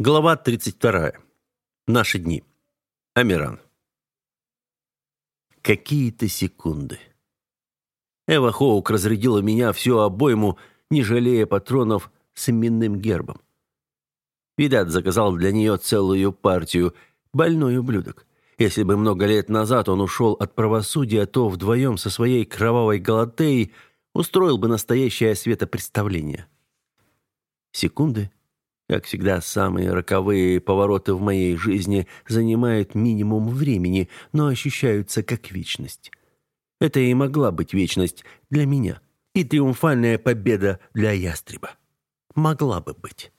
Глава 32. Наши дни. Амиран. Какие-то секунды. Эва Хоук разрядила меня всю обойму, не жалея патронов с именным гербом. Видать, заказал для нее целую партию, больной ублюдок. Если бы много лет назад он ушел от правосудия, то вдвоем со своей кровавой галатеей устроил бы настоящее светопредставление. Секунды — как всегда, самые роковые повороты в моей жизни занимают минимум времени, но ощущаются как вечность. Это и могла быть вечность для меня. И триумфальная победа для ястреба. Могла бы быть.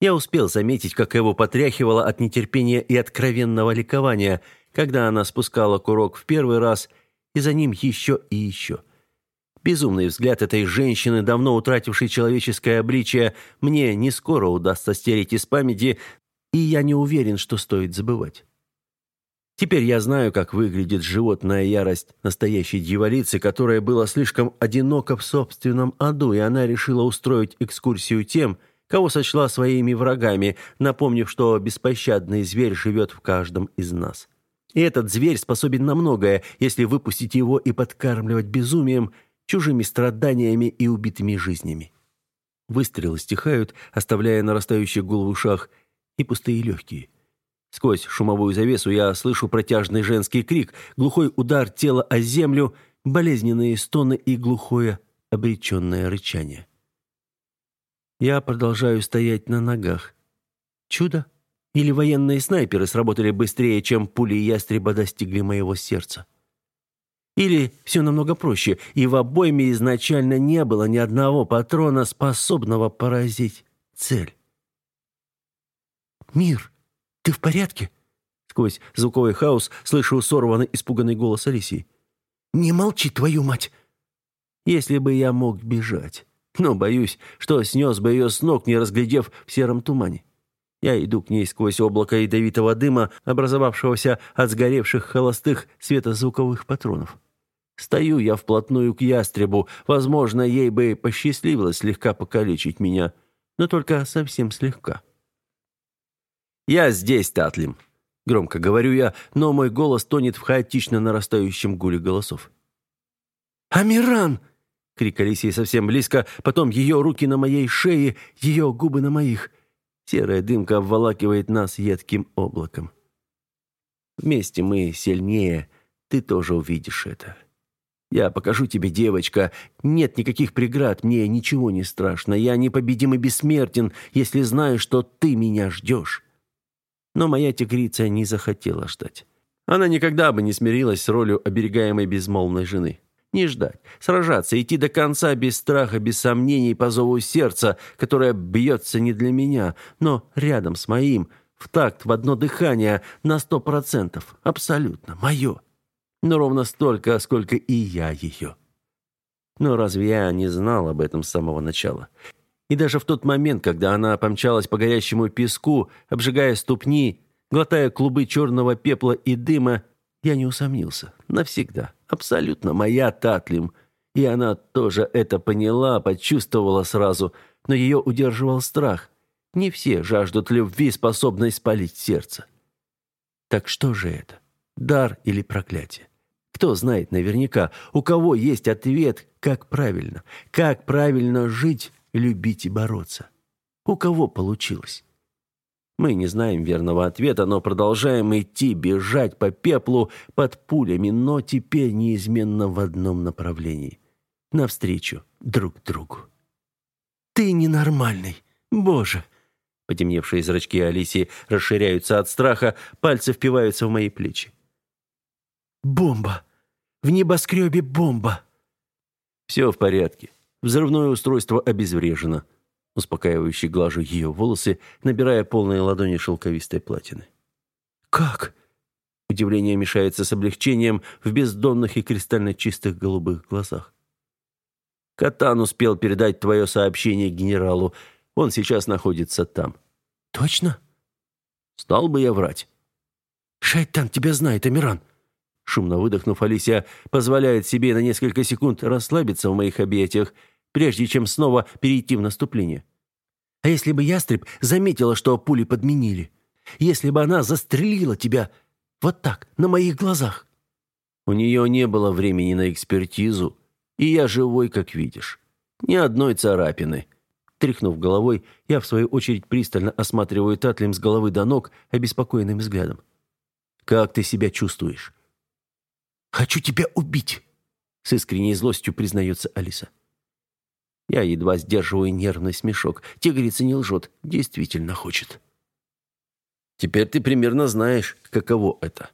Я успел заметить, как его потряхивало от нетерпения и откровенного ликования, когда она спускала курок в первый раз, и за ним еще и еще. Безумный взгляд этой женщины, давно утратившей человеческое обличие, мне не скоро удастся стереть из памяти, и я не уверен, что стоит забывать. Теперь я знаю, как выглядит животная ярость настоящей дьяволицы, которая была слишком одинока в собственном аду, и она решила устроить экскурсию тем, кого сочла своими врагами, напомнив, что беспощадный зверь живет в каждом из нас. И этот зверь способен на многое, если выпустить его и подкармливать безумием – чужими страданиями и убитыми жизнями. Выстрелы стихают, оставляя нарастающий гул в ушах и пустые легкие. Сквозь шумовую завесу я слышу протяжный женский крик, глухой удар тела о землю, болезненные стоны и глухое обреченное рычание. Я продолжаю стоять на ногах. Чудо? Или военные снайперы сработали быстрее, чем пули ястреба достигли моего сердца? Или все намного проще, и в обойме изначально не было ни одного патрона, способного поразить цель. «Мир, ты в порядке?» Сквозь звуковой хаос слышу сорванный, испуганный голос Алисии. «Не молчи, твою мать!» Если бы я мог бежать. Но боюсь, что снес бы ее с ног, не разглядев в сером тумане. Я иду к ней сквозь облако ядовитого дыма, образовавшегося от сгоревших холостых светозвуковых патронов. Стою я вплотную к ястребу. Возможно, ей бы посчастливилось слегка покалечить меня, но только совсем слегка. «Я здесь, Татлим», — громко говорю я, но мой голос тонет в хаотично нарастающем гуле голосов. «Амиран!» — крик Алисии совсем близко, потом ее руки на моей шее, ее губы на моих. Серая дымка обволакивает нас едким облаком. Вместе мы сильнее, ты тоже увидишь это. Я покажу тебе, девочка. Нет никаких преград, мне ничего не страшно. Я непобедим и бессмертен, если знаю, что ты меня ждешь». Но моя тигрица не захотела ждать. Она никогда бы не смирилась с ролью оберегаемой безмолвной жены. Не ждать, сражаться, идти до конца без страха, без сомнений по зову сердца, которое бьется не для меня, но рядом с моим, в такт, в одно дыхание, на сто процентов, абсолютно, мое но ровно столько, сколько и я ее. Но разве я не знал об этом с самого начала? И даже в тот момент, когда она помчалась по горящему песку, обжигая ступни, глотая клубы черного пепла и дыма, я не усомнился. Навсегда. Абсолютно моя Татлим. И она тоже это поняла, почувствовала сразу, но ее удерживал страх. Не все жаждут любви, способной спалить сердце. Так что же это? Дар или проклятие? Кто знает наверняка, у кого есть ответ, как правильно, как правильно жить, любить и бороться. У кого получилось? Мы не знаем верного ответа, но продолжаем идти, бежать по пеплу под пулями, но теперь неизменно в одном направлении. Навстречу друг другу. «Ты ненормальный! Боже!» Потемневшие зрачки Алисии расширяются от страха, пальцы впиваются в мои плечи. «Бомба! В небоскребе бомба!» «Все в порядке. Взрывное устройство обезврежено». Успокаивающе глажу ее волосы, набирая полные ладони шелковистой платины. «Как?» Удивление мешается с облегчением в бездонных и кристально чистых голубых глазах. «Катан успел передать твое сообщение генералу. Он сейчас находится там». «Точно?» «Стал бы я врать». «Шайтан тебя знает, Амиран. Шумно выдохнув, Алисия позволяет себе на несколько секунд расслабиться в моих объятиях, прежде чем снова перейти в наступление. А если бы ястреб заметила, что пули подменили? Если бы она застрелила тебя вот так, на моих глазах? У нее не было времени на экспертизу, и я живой, как видишь. Ни одной царапины. Тряхнув головой, я в свою очередь пристально осматриваю Татлим с головы до ног обеспокоенным взглядом. «Как ты себя чувствуешь?» «Хочу тебя убить!» С искренней злостью признается Алиса. Я едва сдерживаю нервный смешок. Тигрица не лжет, действительно хочет. Теперь ты примерно знаешь, каково это.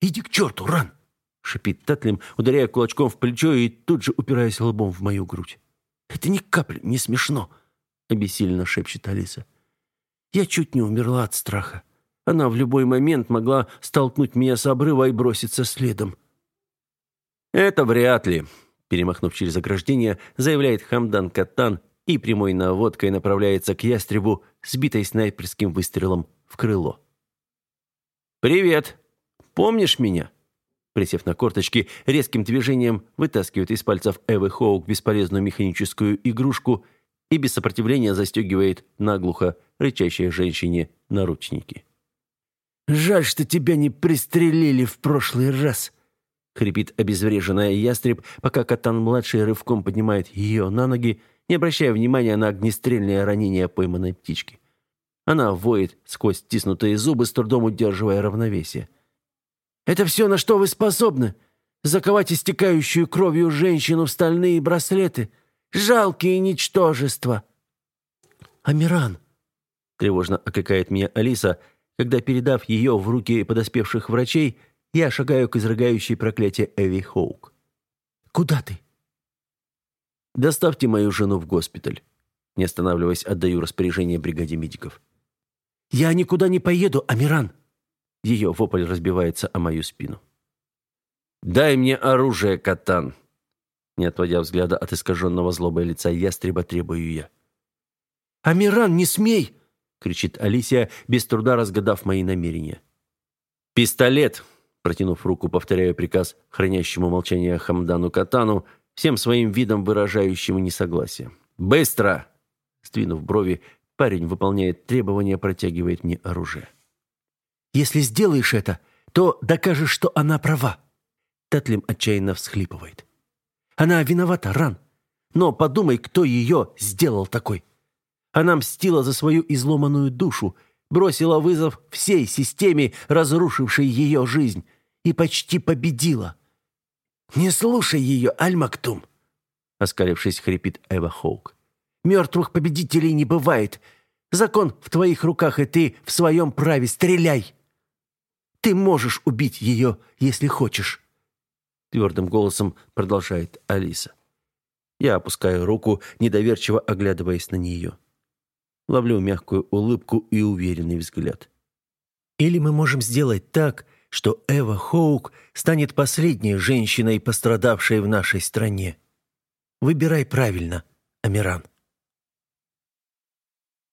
«Иди к черту, Ран!» — шипит Татлим, ударяя кулачком в плечо и тут же упираясь лбом в мою грудь. «Это ни капли не смешно!» — обессиленно шепчет Алиса. «Я чуть не умерла от страха. Она в любой момент могла столкнуть меня с обрыва и броситься следом». «Это вряд ли», перемахнув через ограждение, заявляет Хамдан Катан и прямой наводкой направляется к ястребу, сбитой снайперским выстрелом в крыло. «Привет! Помнишь меня?» Присев на корточки, резким движением вытаскивает из пальцев Эвы Хоук бесполезную механическую игрушку и без сопротивления застегивает наглухо рычащей женщине наручники. «Жаль, что тебя не пристрелили в прошлый раз», хрипит обезвреженная ястреб, пока Катан-младший рывком поднимает ее на ноги, не обращая внимания на огнестрельное ранение пойманной птички. Она воет сквозь стиснутые зубы, с трудом удерживая равновесие. «Это все, на что вы способны? Заковать истекающую кровью женщину в стальные браслеты? Жалкие ничтожества!» «Амиран!» — тревожно окликает меня Алиса, когда, передав ее в руки подоспевших врачей, — я шагаю к изрыгающей проклятие Эви Хоук. «Куда ты?» «Доставьте мою жену в госпиталь». Не останавливаясь, отдаю распоряжение бригаде медиков. «Я никуда не поеду, Амиран!» Ее вопль разбивается о мою спину. «Дай мне оружие, Катан!» Не отводя взгляда от искаженного злобой лица ястреба, требую я. «Амиран, не смей!» — кричит Алисия, без труда разгадав мои намерения. «Пистолет!» Протянув руку, повторяю приказ хранящему молчание Хамдану Катану, всем своим видом выражающему несогласие. «Быстро!» Сдвинув брови, парень выполняет требования, протягивает мне оружие. «Если сделаешь это, то докажешь, что она права!» Татлим отчаянно всхлипывает. «Она виновата, Ран. Но подумай, кто ее сделал такой. Она мстила за свою изломанную душу, бросила вызов всей системе, разрушившей ее жизнь, и почти победила. «Не слушай ее, Аль-Мактум!» Оскалившись, хрипит Эва Хоук. «Мертвых победителей не бывает. Закон в твоих руках, и ты в своем праве. Стреляй! Ты можешь убить ее, если хочешь!» Твердым голосом продолжает Алиса. Я опускаю руку, недоверчиво оглядываясь на нее. Ловлю мягкую улыбку и уверенный взгляд. Или мы можем сделать так, что Эва Хоук станет последней женщиной, пострадавшей в нашей стране. Выбирай правильно, Амиран.